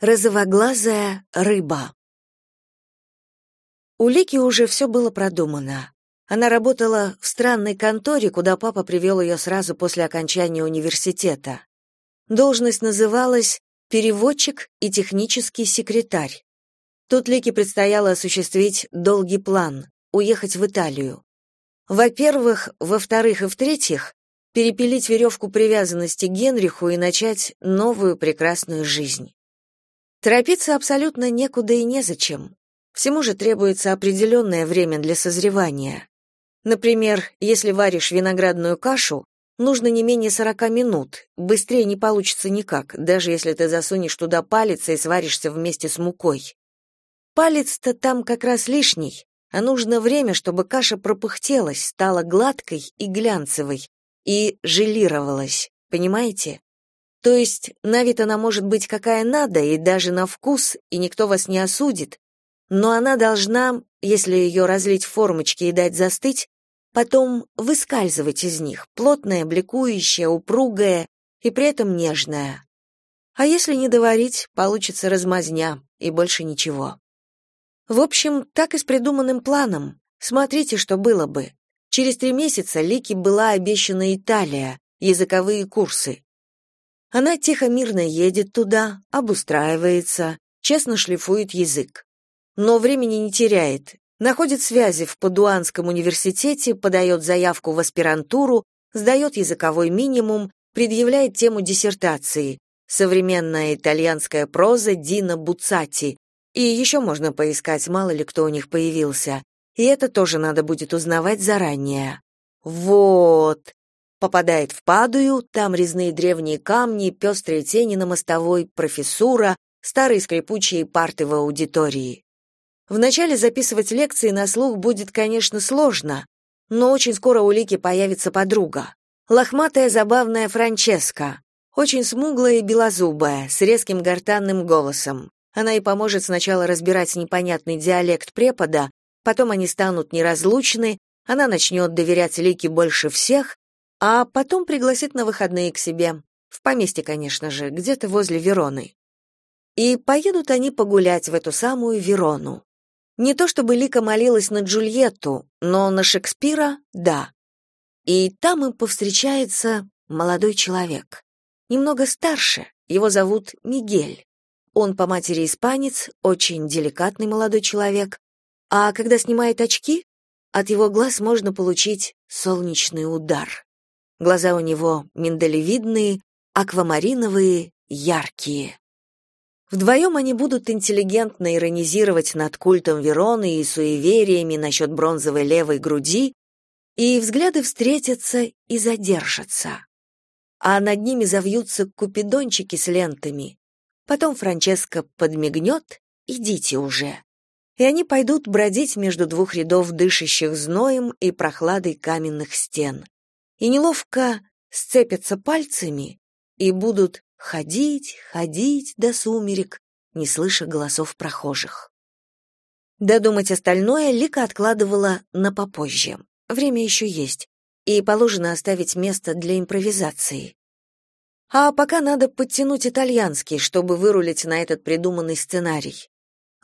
Розовоглазая рыба. У Лики уже все было продумано. Она работала в странной конторе, куда папа привел ее сразу после окончания университета. Должность называлась «переводчик и технический секретарь». Тут Лике предстояло осуществить долгий план — уехать в Италию. Во-первых, во-вторых и в-третьих, перепилить веревку привязанности Генриху и начать новую прекрасную жизнь. Торопиться абсолютно некуда и незачем. Всему же требуется определенное время для созревания. Например, если варишь виноградную кашу, нужно не менее 40 минут, быстрее не получится никак, даже если ты засунешь туда палец и сваришься вместе с мукой. Палец-то там как раз лишний, а нужно время, чтобы каша пропыхтелась, стала гладкой и глянцевой, и желировалась, понимаете? То есть на вид она может быть какая надо и даже на вкус, и никто вас не осудит, но она должна, если ее разлить в формочки и дать застыть, потом выскальзывать из них, плотная, бликующая, упругая и при этом нежная. А если не доварить, получится размазня и больше ничего. В общем, так и с придуманным планом. Смотрите, что было бы. Через три месяца Лике была обещана Италия, языковые курсы. Она тихо-мирно едет туда, обустраивается, честно шлифует язык. Но времени не теряет. Находит связи в Падуанском университете, подает заявку в аспирантуру, сдает языковой минимум, предъявляет тему диссертации «Современная итальянская проза Дина Буцати». И еще можно поискать, мало ли кто у них появился. И это тоже надо будет узнавать заранее. Вот попадает в Падую, там резные древние камни, пестрые тени на мостовой, профессура, старые скрипучие парты в аудитории. Вначале записывать лекции на слух будет, конечно, сложно, но очень скоро у Лики появится подруга. Лохматая забавная Франческа, очень смуглая и белозубая, с резким гортанным голосом. Она и поможет сначала разбирать непонятный диалект препода, потом они станут неразлучны, она начнет доверять Лике больше всех, а потом пригласит на выходные к себе. В поместье, конечно же, где-то возле Вероны. И поедут они погулять в эту самую Верону. Не то чтобы Лика молилась на Джульетту, но на Шекспира — да. И там им повстречается молодой человек. Немного старше, его зовут Мигель. Он по матери испанец, очень деликатный молодой человек. А когда снимает очки, от его глаз можно получить солнечный удар. Глаза у него миндалевидные, аквамариновые, яркие. Вдвоем они будут интеллигентно иронизировать над культом Вероны и суевериями насчет бронзовой левой груди, и взгляды встретятся и задержатся. А над ними завьются купидончики с лентами. Потом Франческа подмигнет «идите уже». И они пойдут бродить между двух рядов дышащих зноем и прохладой каменных стен и неловко сцепятся пальцами и будут ходить, ходить до сумерек, не слыша голосов прохожих. Додумать остальное Лика откладывала на попозже. Время еще есть, и положено оставить место для импровизации. А пока надо подтянуть итальянский, чтобы вырулить на этот придуманный сценарий.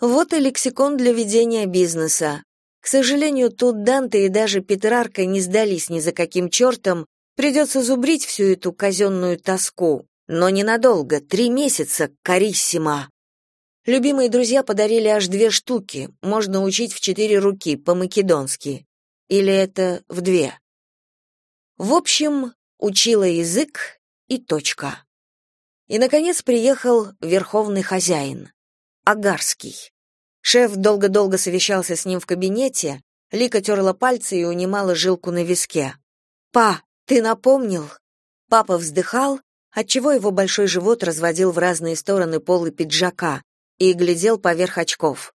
Вот и лексикон для ведения бизнеса, к сожалению, тут Данте и даже Петрарка не сдались ни за каким чертом, придется зубрить всю эту казенную тоску, но ненадолго, три месяца, кариссима. Любимые друзья подарили аж две штуки, можно учить в четыре руки, по-македонски. Или это в две. В общем, учила язык и точка. И, наконец, приехал верховный хозяин, Агарский. Шеф долго-долго совещался с ним в кабинете, Лика терла пальцы и унимала жилку на виске. «Па, ты напомнил?» Папа вздыхал, отчего его большой живот разводил в разные стороны полы пиджака и глядел поверх очков.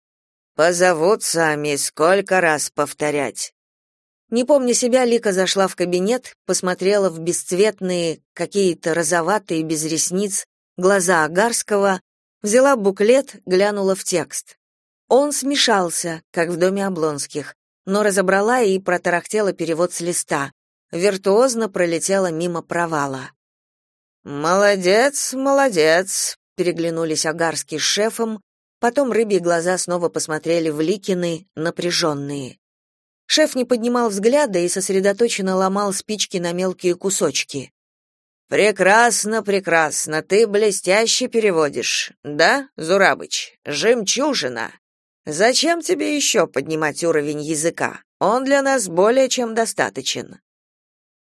«Позовут сами, сколько раз повторять?» Не помня себя, Лика зашла в кабинет, посмотрела в бесцветные, какие-то розоватые, без ресниц, глаза Агарского, взяла буклет, глянула в текст. Он смешался, как в доме Облонских, но разобрала и протарахтела перевод с листа. Виртуозно пролетела мимо провала. «Молодец, молодец, переглянулись Агарский с шефом, потом рыбьи глаза снова посмотрели в Ликины, напряженные. Шеф не поднимал взгляда и сосредоточенно ломал спички на мелкие кусочки. Прекрасно, прекрасно, ты блестяще переводишь. Да, Зурабыч, жемчужина. Зачем тебе еще поднимать уровень языка? Он для нас более чем достаточен.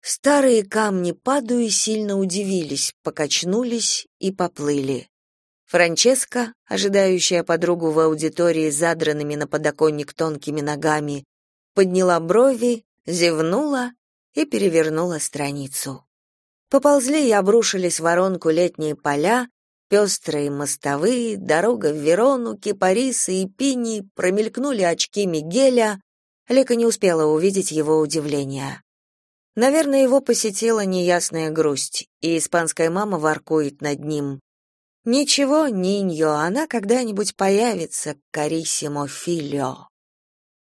Старые камни паду и сильно удивились, покачнулись и поплыли. Франческа, ожидающая подругу в аудитории задранными на подоконник тонкими ногами, подняла брови, зевнула и перевернула страницу. Поползли и обрушились воронку летние поля, пестрые мостовые, дорога в Верону, кипарисы и пини, промелькнули очки Мигеля. Лика не успела увидеть его удивление. Наверное, его посетила неясная грусть, и испанская мама воркует над ним. Ничего, Ниньо, она когда-нибудь появится, кариссимо филио.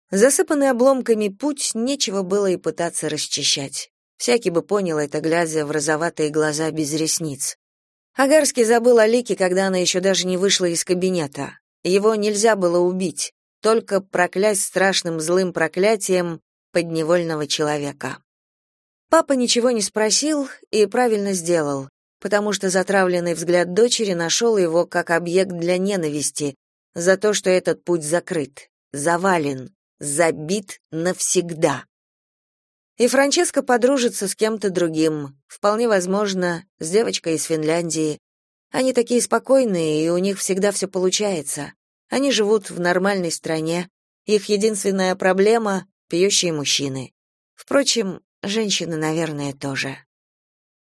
Засыпанный обломками путь нечего было и пытаться расчищать. Всякий бы понял это, глядя в розоватые глаза без ресниц. Агарский забыл о Лике, когда она еще даже не вышла из кабинета. Его нельзя было убить, только проклясть страшным злым проклятием подневольного человека. Папа ничего не спросил и правильно сделал, потому что затравленный взгляд дочери нашел его как объект для ненависти за то, что этот путь закрыт, завален, забит навсегда. И Франческа подружится с кем-то другим, вполне возможно, с девочкой из Финляндии. Они такие спокойные, и у них всегда все получается. Они живут в нормальной стране. Их единственная проблема — пьющие мужчины. Впрочем, женщины, наверное, тоже.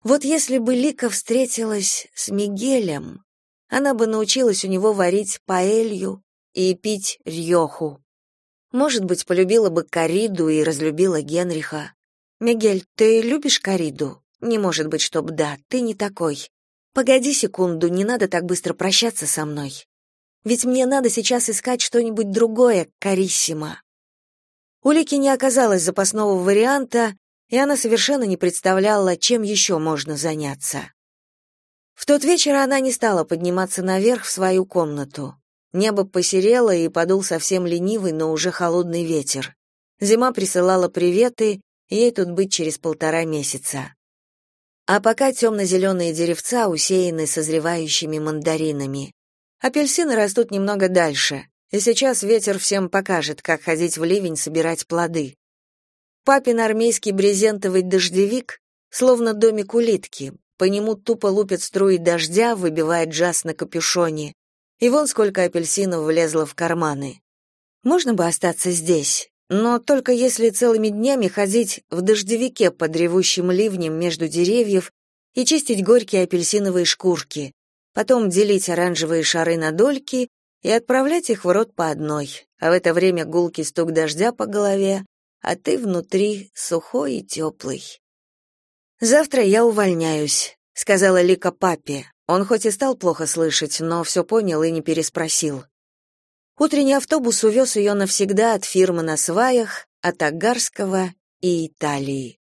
Вот если бы Лика встретилась с Мигелем, она бы научилась у него варить паэлью и пить рьоху. Может быть, полюбила бы Кариду и разлюбила Генриха. Мигель, ты любишь Кариду? Не может быть, чтоб да, ты не такой. Погоди секунду, не надо так быстро прощаться со мной. Ведь мне надо сейчас искать что-нибудь другое, Кариссима. У не оказалось запасного варианта, и она совершенно не представляла, чем еще можно заняться. В тот вечер она не стала подниматься наверх в свою комнату. Небо посерело и подул совсем ленивый, но уже холодный ветер. Зима присылала приветы, ей тут быть через полтора месяца. А пока темно-зеленые деревца усеяны созревающими мандаринами. Апельсины растут немного дальше, и сейчас ветер всем покажет, как ходить в ливень собирать плоды. Папин армейский брезентовый дождевик, словно домик улитки, по нему тупо лупят струи дождя, выбивает джаз на капюшоне, и вон сколько апельсинов влезло в карманы. Можно бы остаться здесь, но только если целыми днями ходить в дождевике под ревущим ливнем между деревьев и чистить горькие апельсиновые шкурки, потом делить оранжевые шары на дольки и отправлять их в рот по одной, а в это время гулкий стук дождя по голове, а ты внутри сухой и теплый. «Завтра я увольняюсь», — сказала Лика папе. Он хоть и стал плохо слышать, но все понял и не переспросил. Утренний автобус увез ее навсегда от фирмы на сваях, от Агарского и Италии.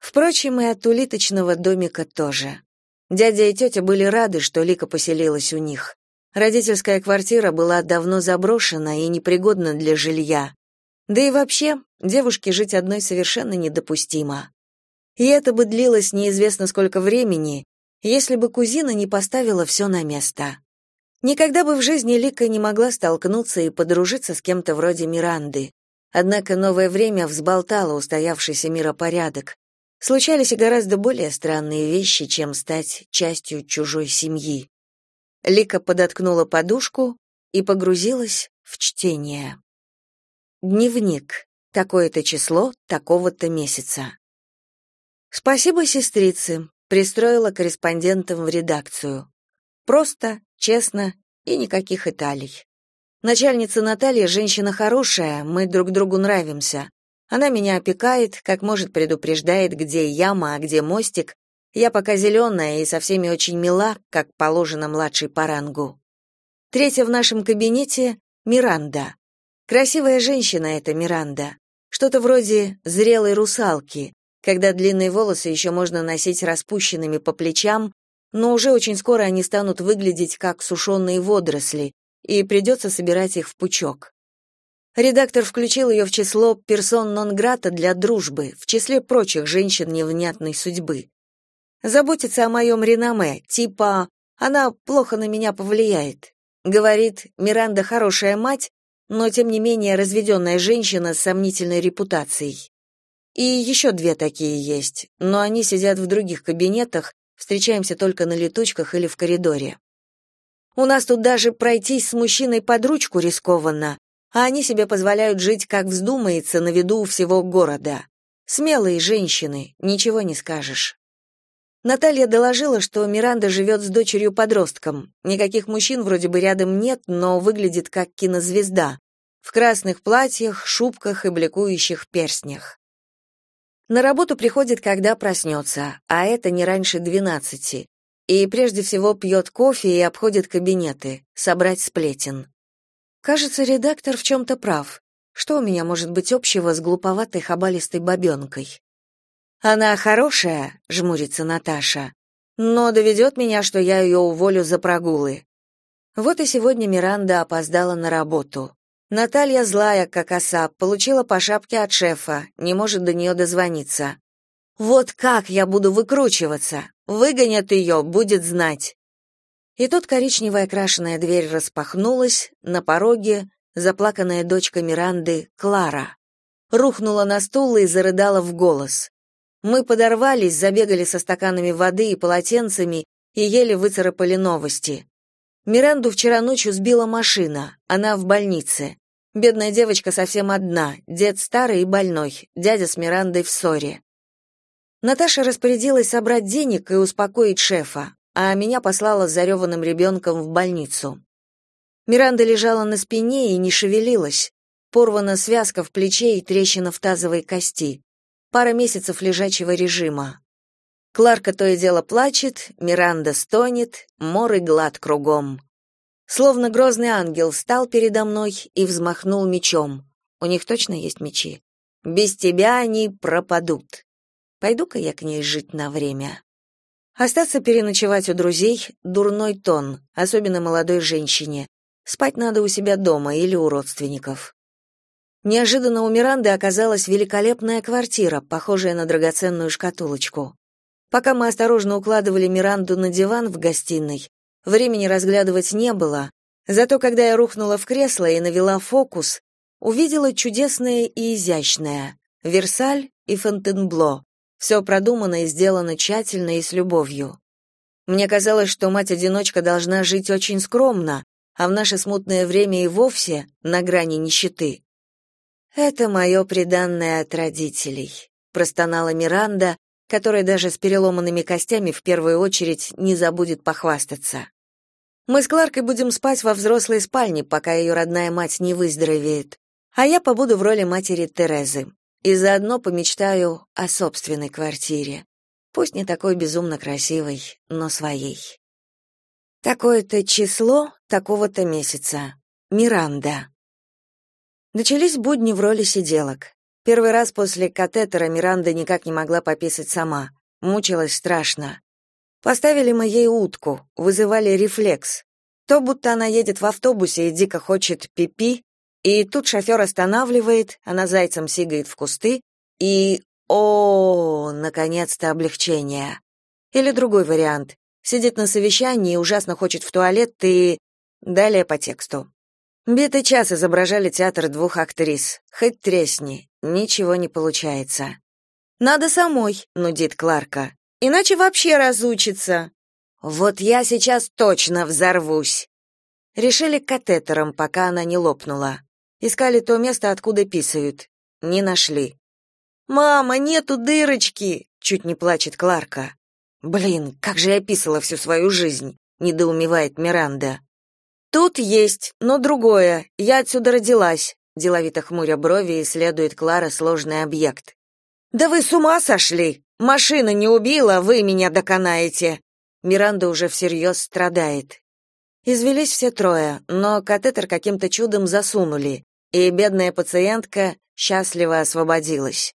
Впрочем, и от улиточного домика тоже. Дядя и тетя были рады, что Лика поселилась у них. Родительская квартира была давно заброшена и непригодна для жилья. Да и вообще, девушке жить одной совершенно недопустимо. И это бы длилось неизвестно сколько времени, если бы кузина не поставила все на место. Никогда бы в жизни Лика не могла столкнуться и подружиться с кем-то вроде Миранды. Однако новое время взболтало устоявшийся миропорядок. Случались и гораздо более странные вещи, чем стать частью чужой семьи. Лика подоткнула подушку и погрузилась в чтение. Дневник. Такое-то число, такого-то месяца. Спасибо, сестрицы пристроила корреспондентом в редакцию. Просто, честно и никаких Италий. Начальница Наталья женщина хорошая, мы друг другу нравимся. Она меня опекает, как может предупреждает, где яма, а где мостик. Я пока зеленая и со всеми очень мила, как положено младшей по рангу. Третья в нашем кабинете — Миранда. Красивая женщина эта Миранда. Что-то вроде зрелой русалки, когда длинные волосы еще можно носить распущенными по плечам, но уже очень скоро они станут выглядеть как сушеные водоросли, и придется собирать их в пучок. Редактор включил ее в число персон нон-грата для дружбы, в числе прочих женщин невнятной судьбы. Заботится о моем реноме, типа «она плохо на меня повлияет». Говорит, Миранда хорошая мать, но тем не менее разведенная женщина с сомнительной репутацией. И еще две такие есть, но они сидят в других кабинетах, встречаемся только на летучках или в коридоре. У нас тут даже пройтись с мужчиной под ручку рискованно, а они себе позволяют жить как вздумается на виду у всего города. Смелые женщины, ничего не скажешь. Наталья доложила, что Миранда живет с дочерью-подростком. Никаких мужчин вроде бы рядом нет, но выглядит как кинозвезда. В красных платьях, шубках и бликующих перстнях. На работу приходит, когда проснется, а это не раньше двенадцати. И прежде всего пьет кофе и обходит кабинеты, собрать сплетен. Кажется, редактор в чем-то прав. Что у меня может быть общего с глуповатой хабалистой бабенкой? Она хорошая, жмурится Наташа, но доведет меня, что я ее уволю за прогулы. Вот и сегодня Миранда опоздала на работу. Наталья злая, как оса, получила по шапке от шефа, не может до нее дозвониться. Вот как я буду выкручиваться? Выгонят ее, будет знать. И тут коричневая крашеная дверь распахнулась, на пороге заплаканная дочка Миранды, Клара. Рухнула на стул и зарыдала в голос. Мы подорвались, забегали со стаканами воды и полотенцами и еле выцарапали новости. Миранду вчера ночью сбила машина, она в больнице. Бедная девочка совсем одна, дед старый и больной, дядя с Мирандой в ссоре. Наташа распорядилась собрать денег и успокоить шефа, а меня послала с зареванным ребенком в больницу. Миранда лежала на спине и не шевелилась. Порвана связка в плече и трещина в тазовой кости. Пара месяцев лежачего режима. Кларка то и дело плачет, Миранда стонет, мор и глад кругом. Словно грозный ангел стал передо мной и взмахнул мечом. У них точно есть мечи. Без тебя они пропадут. Пойду-ка я к ней жить на время. Остаться переночевать у друзей — дурной тон, особенно молодой женщине. Спать надо у себя дома или у родственников. Неожиданно у Миранды оказалась великолепная квартира, похожая на драгоценную шкатулочку. Пока мы осторожно укладывали Миранду на диван в гостиной, Времени разглядывать не было, зато когда я рухнула в кресло и навела фокус, увидела чудесное и изящное — Версаль и Фонтенбло. Все продумано и сделано тщательно и с любовью. Мне казалось, что мать-одиночка должна жить очень скромно, а в наше смутное время и вовсе на грани нищеты. «Это мое преданное от родителей», — простонала Миранда, которая даже с переломанными костями в первую очередь не забудет похвастаться. Мы с Кларкой будем спать во взрослой спальне, пока ее родная мать не выздоровеет. А я побуду в роли матери Терезы. И заодно помечтаю о собственной квартире. Пусть не такой безумно красивой, но своей. Такое-то число, такого-то месяца. Миранда. Начались будни в роли сиделок. Первый раз после катетера Миранда никак не могла пописать сама. Мучилась страшно. Поставили мы ей утку, вызывали рефлекс. То будто она едет в автобусе и дико хочет пипи, и тут шофер останавливает, она зайцем сигает в кусты, и о, наконец-то облегчение. Или другой вариант. Сидит на совещании ужасно хочет в туалет и далее по тексту. Битый час изображали театр двух актрис. Хоть тресни, ничего не получается. Надо самой, нудит Кларка. Иначе вообще разучится. Вот я сейчас точно взорвусь. Решили катетером, пока она не лопнула. Искали то место, откуда писают. Не нашли. Мама, нету дырочки, чуть не плачет Кларка. Блин, как же я писала всю свою жизнь, недоумевает Миранда. Тут есть, но другое. Я отсюда родилась. Деловито хмуря брови исследует Клара сложный объект. Да вы с ума сошли? Машина не убила, вы меня доконаете. Миранда уже всерьез страдает. Извелись все трое, но катетер каким-то чудом засунули, и бедная пациентка счастливо освободилась.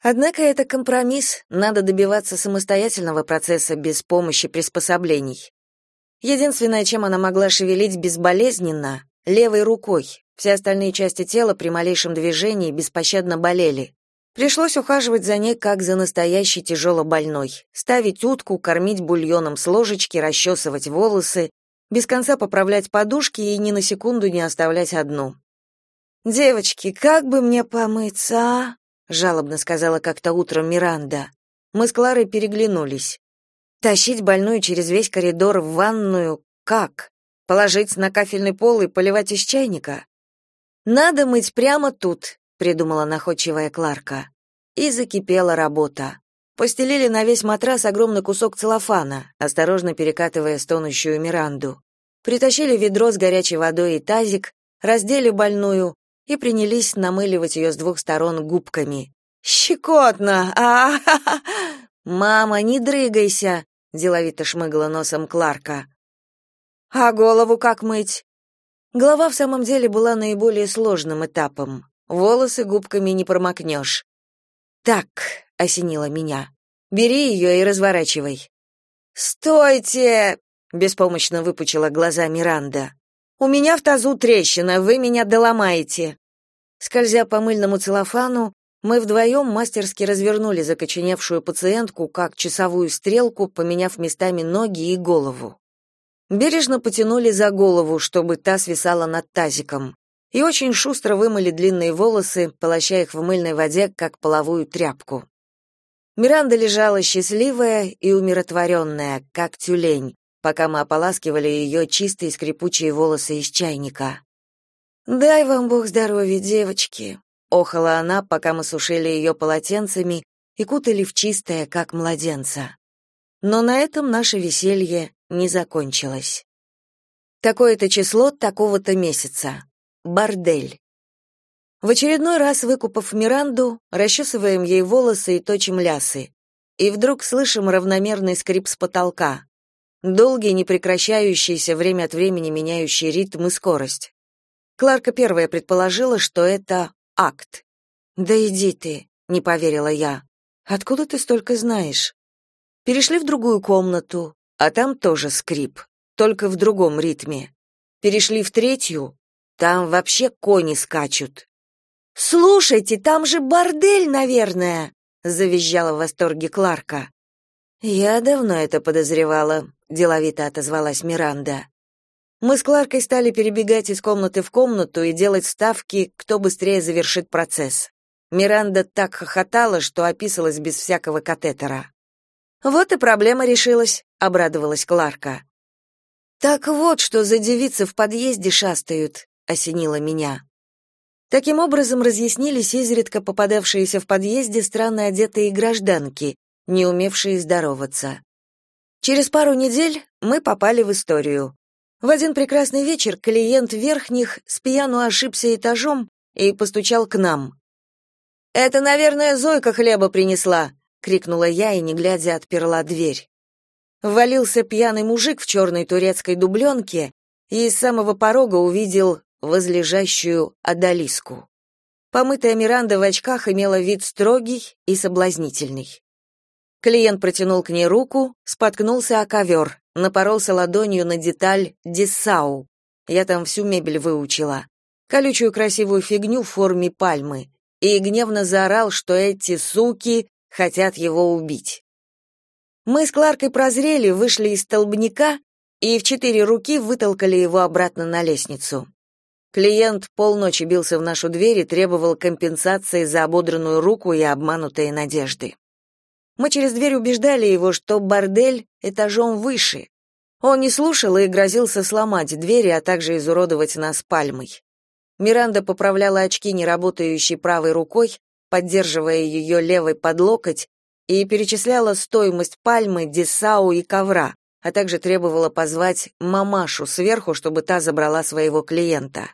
Однако это компромисс, надо добиваться самостоятельного процесса без помощи приспособлений. Единственное, чем она могла шевелить безболезненно — левой рукой. Все остальные части тела при малейшем движении беспощадно болели. Пришлось ухаживать за ней как за настоящей тяжело больной. Ставить утку, кормить бульоном с ложечки, расчесывать волосы, без конца поправлять подушки и ни на секунду не оставлять одну. «Девочки, как бы мне помыться, а?» жалобно сказала как-то утром Миранда. Мы с Кларой переглянулись. Тащить больную через весь коридор в ванную как? Положить на кафельный пол и поливать из чайника? Надо мыть прямо тут, придумала находчивая Кларка. И закипела работа. Постелили на весь матрас огромный кусок целлофана, осторожно перекатывая стонущую Миранду. Притащили ведро с горячей водой и тазик, раздели больную, и принялись намыливать ее с двух сторон губками. «Щекотно! а, -а, -а, «Мама, не дрыгайся!» — деловито шмыгла носом Кларка. «А голову как мыть?» Голова в самом деле была наиболее сложным этапом. Волосы губками не промокнешь. «Так», — осенило меня, — «бери ее и разворачивай». «Стойте!» — беспомощно выпучила глаза Миранда. У меня в тазу трещина, вы меня доломаете. Скользя по мыльному целлофану, мы вдвоем мастерски развернули закоченевшую пациентку как часовую стрелку, поменяв местами ноги и голову. Бережно потянули за голову, чтобы та свисала над тазиком, и очень шустро вымыли длинные волосы, полоща их в мыльной воде, как половую тряпку. Миранда лежала счастливая и умиротворенная, как тюлень, пока мы ополаскивали ее чистые скрипучие волосы из чайника. «Дай вам Бог здоровья, девочки», — охала она, пока мы сушили ее полотенцами и кутали в чистое, как младенца. Но на этом наше веселье не закончилось. Такое-то число такого-то месяца. Бордель. В очередной раз, выкупав Миранду, расчесываем ей волосы и точим лясы. И вдруг слышим равномерный скрип с потолка долгий, непрекращающийся, время от времени меняющий ритм и скорость. Кларка первая предположила, что это акт. «Да иди ты», — не поверила я. «Откуда ты столько знаешь?» Перешли в другую комнату, а там тоже скрип, только в другом ритме. Перешли в третью, там вообще кони скачут. «Слушайте, там же бордель, наверное!» — завизжала в восторге Кларка. «Я давно это подозревала», — деловито отозвалась Миранда. Мы с Кларкой стали перебегать из комнаты в комнату и делать ставки, кто быстрее завершит процесс. Миранда так хохотала, что описалась без всякого катетера. «Вот и проблема решилась», — обрадовалась Кларка. «Так вот, что за девицы в подъезде шастают», — осенило меня. Таким образом разъяснились изредка попадавшиеся в подъезде странно одетые гражданки, не умевшие здороваться. Через пару недель мы попали в историю. В один прекрасный вечер клиент верхних с пьяну ошибся этажом и постучал к нам. «Это, наверное, Зойка хлеба принесла!» — крикнула я и, не глядя, отперла дверь. Ввалился пьяный мужик в черной турецкой дубленке и с самого порога увидел возлежащую Адалиску. Помытая Миранда в очках имела вид строгий и соблазнительный. Клиент протянул к ней руку, споткнулся о ковер, напоролся ладонью на деталь диссау. Я там всю мебель выучила. Колючую красивую фигню в форме пальмы. И гневно заорал, что эти суки хотят его убить. Мы с Кларкой прозрели, вышли из столбняка и в четыре руки вытолкали его обратно на лестницу. Клиент полночи бился в нашу дверь и требовал компенсации за ободранную руку и обманутые надежды. Мы через дверь убеждали его, что бордель этажом выше. Он не слушал и грозился сломать двери, а также изуродовать нас пальмой. Миранда поправляла очки неработающей правой рукой, поддерживая ее левой под локоть, и перечисляла стоимость пальмы, десау и ковра, а также требовала позвать мамашу сверху, чтобы та забрала своего клиента.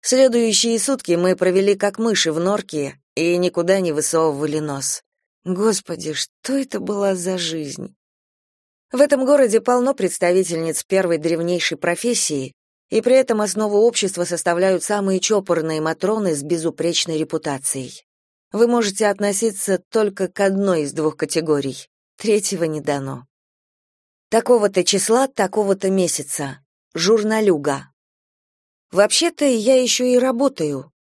Следующие сутки мы провели как мыши в норке и никуда не высовывали нос. Господи, что это была за жизнь? В этом городе полно представительниц первой древнейшей профессии, и при этом основу общества составляют самые чопорные матроны с безупречной репутацией. Вы можете относиться только к одной из двух категорий. Третьего не дано. Такого-то числа, такого-то месяца. Журналюга. Вообще-то я еще и работаю.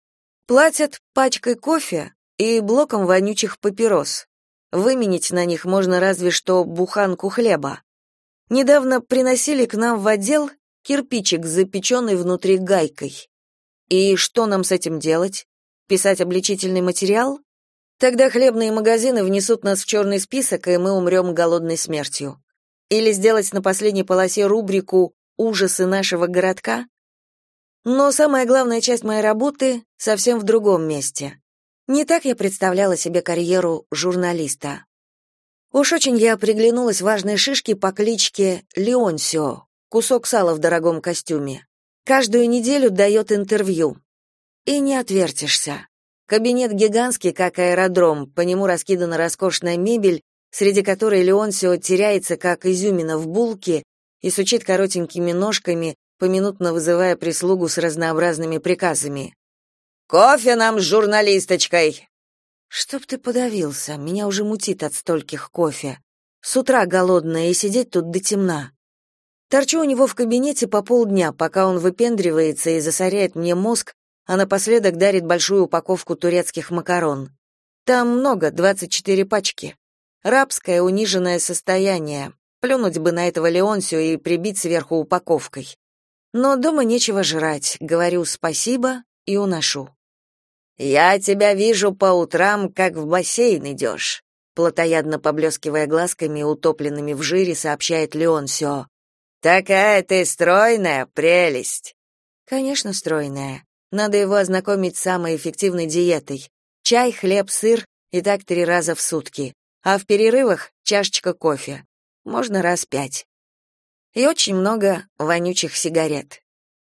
Платят пачкой кофе и блоком вонючих папирос. Выменить на них можно разве что буханку хлеба. Недавно приносили к нам в отдел кирпичик, запеченный внутри гайкой. И что нам с этим делать? Писать обличительный материал? Тогда хлебные магазины внесут нас в черный список, и мы умрем голодной смертью. Или сделать на последней полосе рубрику «Ужасы нашего городка»? Но самая главная часть моей работы совсем в другом месте. Не так я представляла себе карьеру журналиста. Уж очень я приглянулась важной шишке по кличке Леонсио, кусок сала в дорогом костюме. Каждую неделю дает интервью. И не отвертишься. Кабинет гигантский, как аэродром, по нему раскидана роскошная мебель, среди которой Леонсио теряется, как изюмина в булке, и сучит коротенькими ножками, поминутно вызывая прислугу с разнообразными приказами. «Кофе нам с журналисточкой!» «Чтоб ты подавился, меня уже мутит от стольких кофе. С утра голодная и сидеть тут до темна. Торчу у него в кабинете по полдня, пока он выпендривается и засоряет мне мозг, а напоследок дарит большую упаковку турецких макарон. Там много, 24 пачки. Рабское униженное состояние. Плюнуть бы на этого Леонсио и прибить сверху упаковкой. Но дома нечего жрать, говорю спасибо и уношу. «Я тебя вижу по утрам, как в бассейн идешь», плотоядно поблескивая глазками, утопленными в жире, сообщает Леонсио. Такая ты стройная, прелесть. Конечно, стройная. Надо его ознакомить с самой эффективной диетой. Чай, хлеб, сыр и так три раза в сутки. А в перерывах чашечка кофе. Можно раз пять. И очень много вонючих сигарет.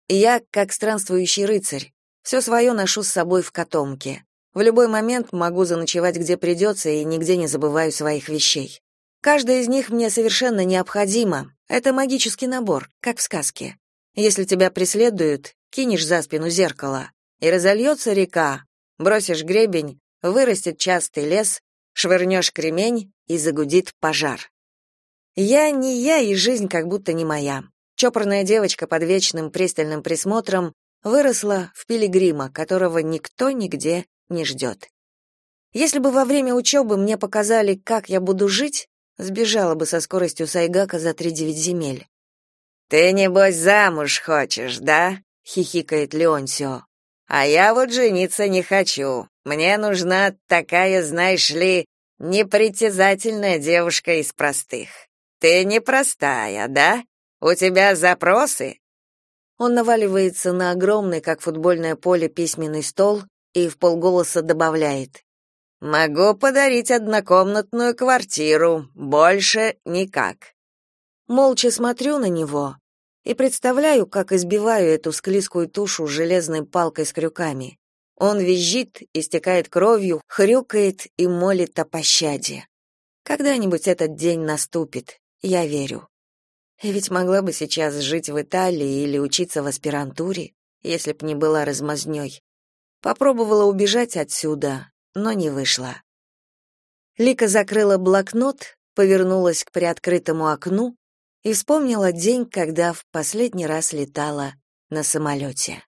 Я, как странствующий рыцарь, все свое ношу с собой в котомке. В любой момент могу заночевать где придется и нигде не забываю своих вещей. Каждая из них мне совершенно необходима. Это магический набор, как в сказке. Если тебя преследуют, кинешь за спину зеркало, и разольется река, бросишь гребень, вырастет частый лес, швырнешь кремень, и загудит пожар. Я не я, и жизнь как будто не моя. Чопорная девочка под вечным пристальным присмотром выросла в пилигрима, которого никто нигде не ждет. Если бы во время учебы мне показали, как я буду жить, Сбежала бы со скоростью Сайгака за три девять земель. «Ты, небось, замуж хочешь, да?» — хихикает Леонсио. «А я вот жениться не хочу. Мне нужна такая, знаешь ли, непритязательная девушка из простых. Ты непростая, да? У тебя запросы?» Он наваливается на огромный, как футбольное поле, письменный стол и в полголоса добавляет. Могу подарить однокомнатную квартиру, больше никак. Молча смотрю на него и представляю, как избиваю эту склизкую тушу железной палкой с крюками. Он визжит, истекает кровью, хрюкает и молит о пощаде. Когда-нибудь этот день наступит, я верю. Ведь могла бы сейчас жить в Италии или учиться в аспирантуре, если б не была размазнёй. Попробовала убежать отсюда, но не вышло. Лика закрыла блокнот, повернулась к приоткрытому окну и вспомнила день, когда в последний раз летала на самолете.